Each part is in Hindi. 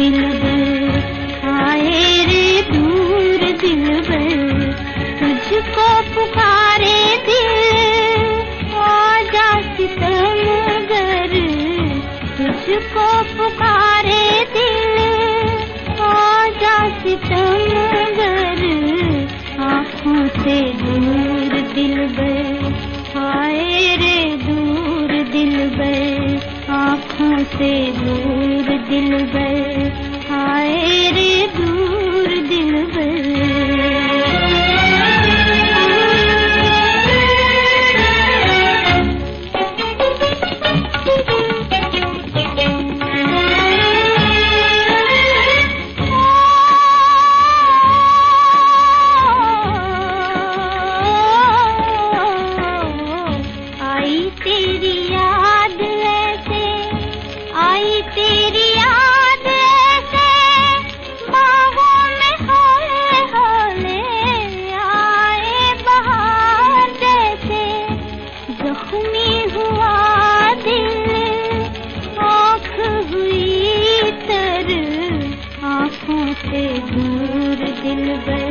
दिल बर आए रे दूर दिल बर तुझको पुकारे दिल, आजा सितम गर तुझको पुकारे दिल, आजा सितम गर आँखों से दूर दिल बर आए रे दूर दिल बर आँखों से दूर से दूर दिल गए।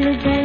लगा